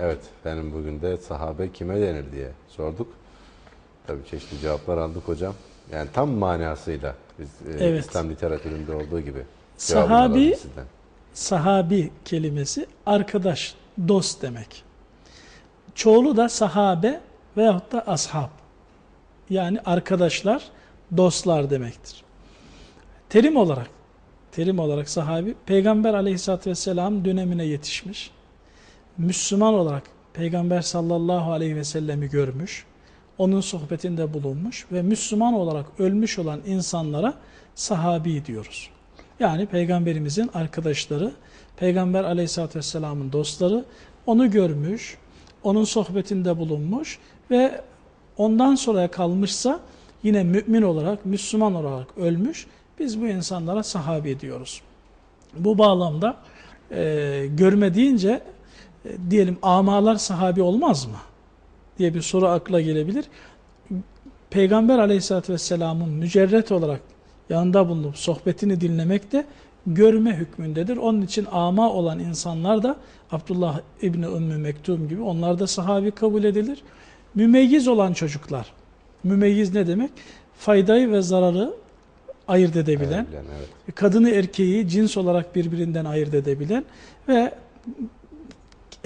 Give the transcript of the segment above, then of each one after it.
Evet, benim bugün de sahabe kime denir diye sorduk. Tabii çeşitli cevaplar aldık hocam. Yani tam manasıyla biz e, Evet. İslam literatüründe olduğu gibi. Sahabi-. Sahabi kelimesi arkadaş, dost demek. Çoğulu da sahabe veyahut da ashab. Yani arkadaşlar, dostlar demektir. Terim olarak, terim olarak sahabi, Peygamber aleyhissalatü vesselam dönemine yetişmiş. Müslüman olarak Peygamber sallallahu aleyhi ve sellemi görmüş. Onun sohbetinde bulunmuş ve Müslüman olarak ölmüş olan insanlara sahabi diyoruz. Yani Peygamberimizin arkadaşları, Peygamber aleyhissalatü vesselamın dostları onu görmüş, onun sohbetinde bulunmuş ve ondan sonra kalmışsa yine mümin olarak, Müslüman olarak ölmüş. Biz bu insanlara sahabi diyoruz. Bu bağlamda e, görme deyince e, diyelim amalar sahabi olmaz mı? diye bir soru akla gelebilir. Peygamber aleyhissalatü vesselamın mücerret olarak yanında bulunup sohbetini dinlemek de görme hükmündedir. Onun için ama olan insanlar da Abdullah İbni Ümmü Mektum gibi onlar da sahabi kabul edilir. Mümeyyiz olan çocuklar. Mümeyyiz ne demek? Faydayı ve zararı ayırt edebilen, Bilen, evet. kadını erkeği cins olarak birbirinden ayırt edebilen ve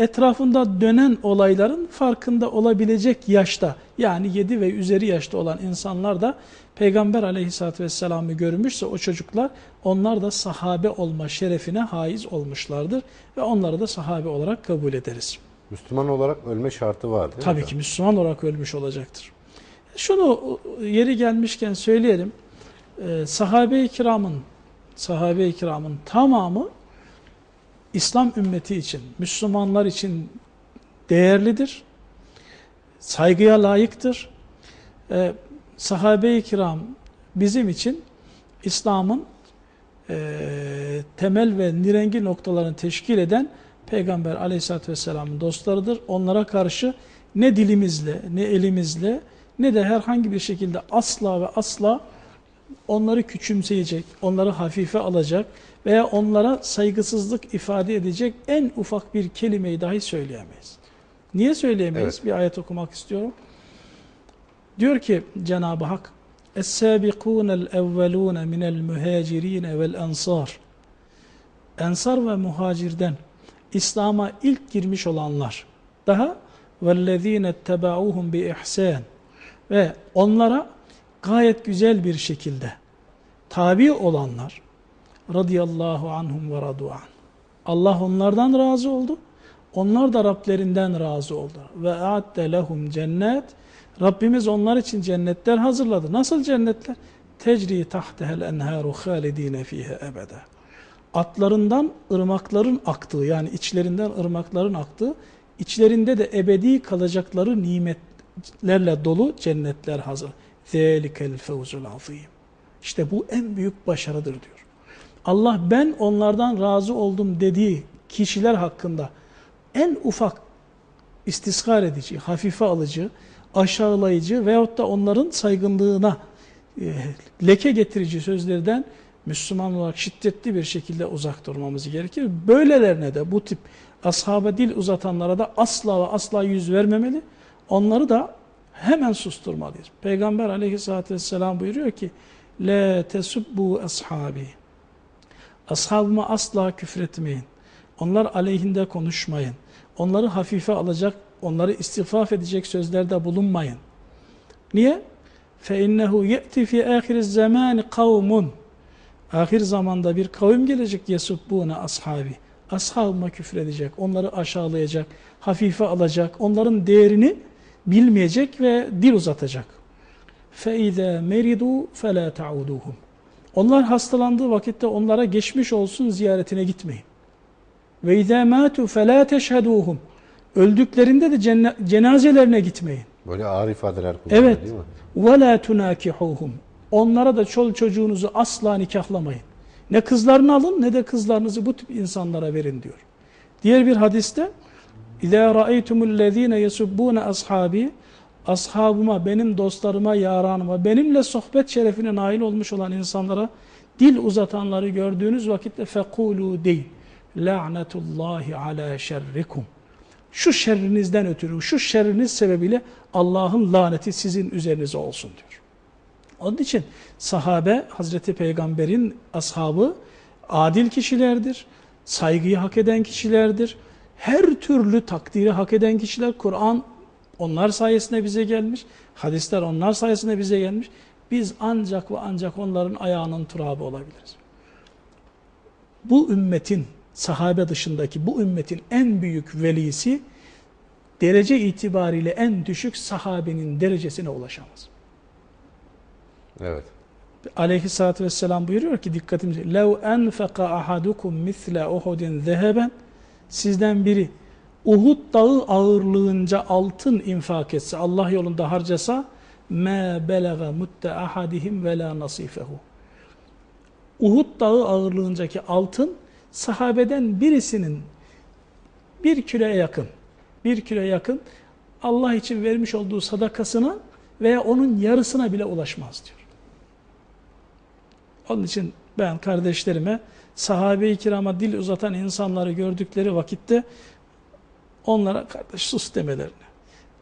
etrafında dönen olayların farkında olabilecek yaşta yani 7 ve üzeri yaşta olan insanlar da Peygamber aleyhissalatü vesselam'ı görmüşse o çocuklar onlar da sahabe olma şerefine haiz olmuşlardır ve onları da sahabe olarak kabul ederiz. Müslüman olarak ölme şartı var değil mi? Tabii ki Müslüman olarak ölmüş olacaktır. Şunu yeri gelmişken söyleyelim. Ee, sahabe-i kiramın sahabe-i kiramın tamamı İslam ümmeti için, Müslümanlar için değerlidir. Saygıya layıktır. Ee, sahabe-i kiram bizim için İslam'ın e, temel ve nirengi noktalarını teşkil eden Peygamber aleyhissalatü vesselamın dostlarıdır. Onlara karşı ne dilimizle, ne elimizle, ne de herhangi bir şekilde asla ve asla onları küçümseyecek, onları hafife alacak veya onlara saygısızlık ifade edecek en ufak bir kelimeyi dahi söyleyemeyiz. Niye söyleyemeyiz? Evet. Bir ayet okumak istiyorum. Diyor ki Cenab-ı Hak Es-sâbikûnel evvelûne minel muhâcirîne vel ensâr Ensar ve muhacirden İslam'a ilk girmiş olanlar daha وَالَّذ۪ينَ اتَّبَعُوهُمْ بِإِحْسَانٍ ve onlara gayet güzel bir şekilde tabi olanlar radıyallahu anhum ve radu. Allah onlardan razı oldu. Onlar da Rablerinden razı oldu. Ve a'adde lehum cennet. Rabbimiz onlar için cennetler hazırladı. Nasıl cennetler? Tecri tahtehel enharu halidine fihe ebede. Atlarından ırmakların aktığı yani içlerinden ırmakların aktığı, içlerinde de ebedi kalacakları nimetlerle dolu cennetler hazır. Zelikel fevzul azim. İşte bu en büyük başarıdır diyor. Allah ben onlardan razı oldum dediği kişiler hakkında en ufak istisgar edici, hafife alıcı, aşağılayıcı veyahut da onların saygınlığına e, leke getirici sözlerden Müslüman olarak şiddetli bir şekilde uzak durmamız gerekir. Böylelerine de bu tip ashaba dil uzatanlara da asla ve asla yüz vermemeli. Onları da hemen susturmalıyız. Peygamber aleyhissalatü vesselam buyuruyor ki La tesubbu ashabi Ashabıma asla küfretmeyin. Onlar aleyhinde konuşmayın. Onları hafife alacak, onları istifaf edecek sözlerde bulunmayın. Niye? فَاِنَّهُ يَأْتِ فِي آخِرِ الزَّمَانِ قَوْمٌ Ahir zamanda bir kavim gelecek yesubbune ashabi. Ashabıma küfredecek, onları aşağılayacak, hafife alacak, onların değerini bilmeyecek ve dil uzatacak. فَاِذَا مَرِضُوا فَلَا تَعُودُوهُمْ Onlar hastalandığı vakitte onlara geçmiş olsun ziyaretine gitmeyin. Ve izâ mâtu felâ teşhedûhum. Öldüklerinde de cenne- cenazelerine gitmeyin. Böyle ağır ifadeler kullanıyor Evet. değil mi? Ve lâ tunâkihuhum. Onlara da çol çocuğunuzu asla nikahlamayın. Ne kızlarını alın ne de kızlarınızı bu tip insanlara verin diyor. Diğer bir hadiste İzâ ra'eytumüllezîne yesubbûne ashabi ashabıma, benim dostlarıma, yaranıma, benimle sohbet şerefine nail olmuş olan insanlara dil uzatanları gördüğünüz vakitte fekulu deyin. La'netullahi ala şerrikum. Şu şerrinizden ötürü, şu şerriniz sebebiyle Allah'ın laneti sizin üzerinize olsun diyor. Onun için sahabe, Hazreti Peygamber'in ashabı adil kişilerdir, saygıyı hak eden kişilerdir Her türlü takdiri hak eden kişiler, Kur'an onlar sayesinde bize gelmiş, hadisler onlar sayesinde bize gelmiş. Biz ancak ve ancak onların ayağının turabı olabiliriz. Bu ümmetin, sahabe dışındaki bu ümmetin en büyük velisi, derece itibariyle en düşük sahabenin derecesine ulaşamaz. Evet. Aleyhissalatü vesselam buyuruyor ki dikkatimizi لَوْ أَنْفَقَ أَحَدُكُمْ مِثْلَ اُحُدٍ ذَهَبًا Sizden biri Uhud dağı ağırlığınca altın infak etse, Allah yolunda harcasa مَا بَلَغَ مُتَّ أَحَدِهِمْ وَلَا نَصِيفَهُ Uhud dağı ağırlığındaki altın sahabeden birisinin bir kiloya yakın, bir kiloya yakın Allah için vermiş olduğu sadakasına veya onun yarısına bile ulaşmaz diyor. Onun için ben kardeşlerime sahabe-i kirama dil uzatan insanları gördükleri vakitte onlara kardeş sus demelerini,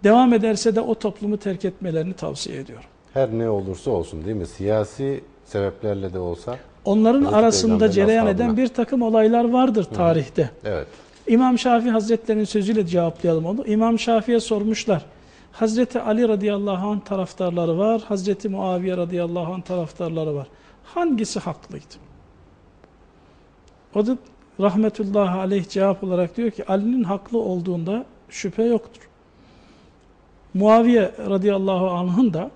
devam ederse de o toplumu terk etmelerini tavsiye ediyorum. Her ne olursa olsun değil mi? Siyasi sebeplerle de olsa. Onların arasında cereyan ashabına. eden bir takım olaylar vardır tarihte. Evet. İmam Şafii Hazretleri'nin sözüyle cevaplayalım onu. İmam Şafii'ye sormuşlar. Hazreti Ali radıyallahu anh taraftarları var, Hazreti Muaviye radıyallahu anh taraftarları var. Hangisi haklıydı? O da rahmetullahi aleyh cevap olarak diyor ki Ali'nin haklı olduğunda şüphe yoktur. Muaviye radıyallahu anh'ın da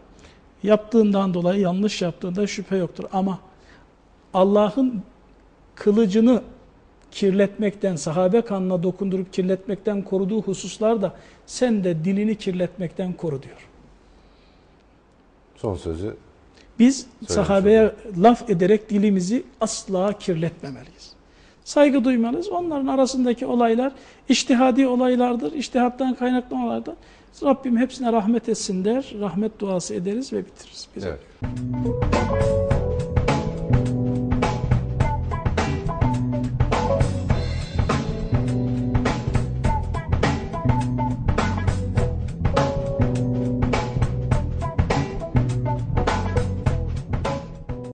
yaptığından dolayı yanlış yaptığında şüphe yoktur. Ama Allah'ın kılıcını kirletmekten, sahabe kanına dokundurup kirletmekten koruduğu hususlar da sen de dilini kirletmekten koru diyor. Son sözü Biz Söylemiş sahabeye laf ederek dilimizi asla kirletmemeliyiz. Saygı duymalıyız. Onların arasındaki olaylar iştihadi olaylardır. İştihattan kaynaklı olaylardır. Rabbim hepsine rahmet etsin der. Rahmet duası ederiz ve bitiririz. Biz evet.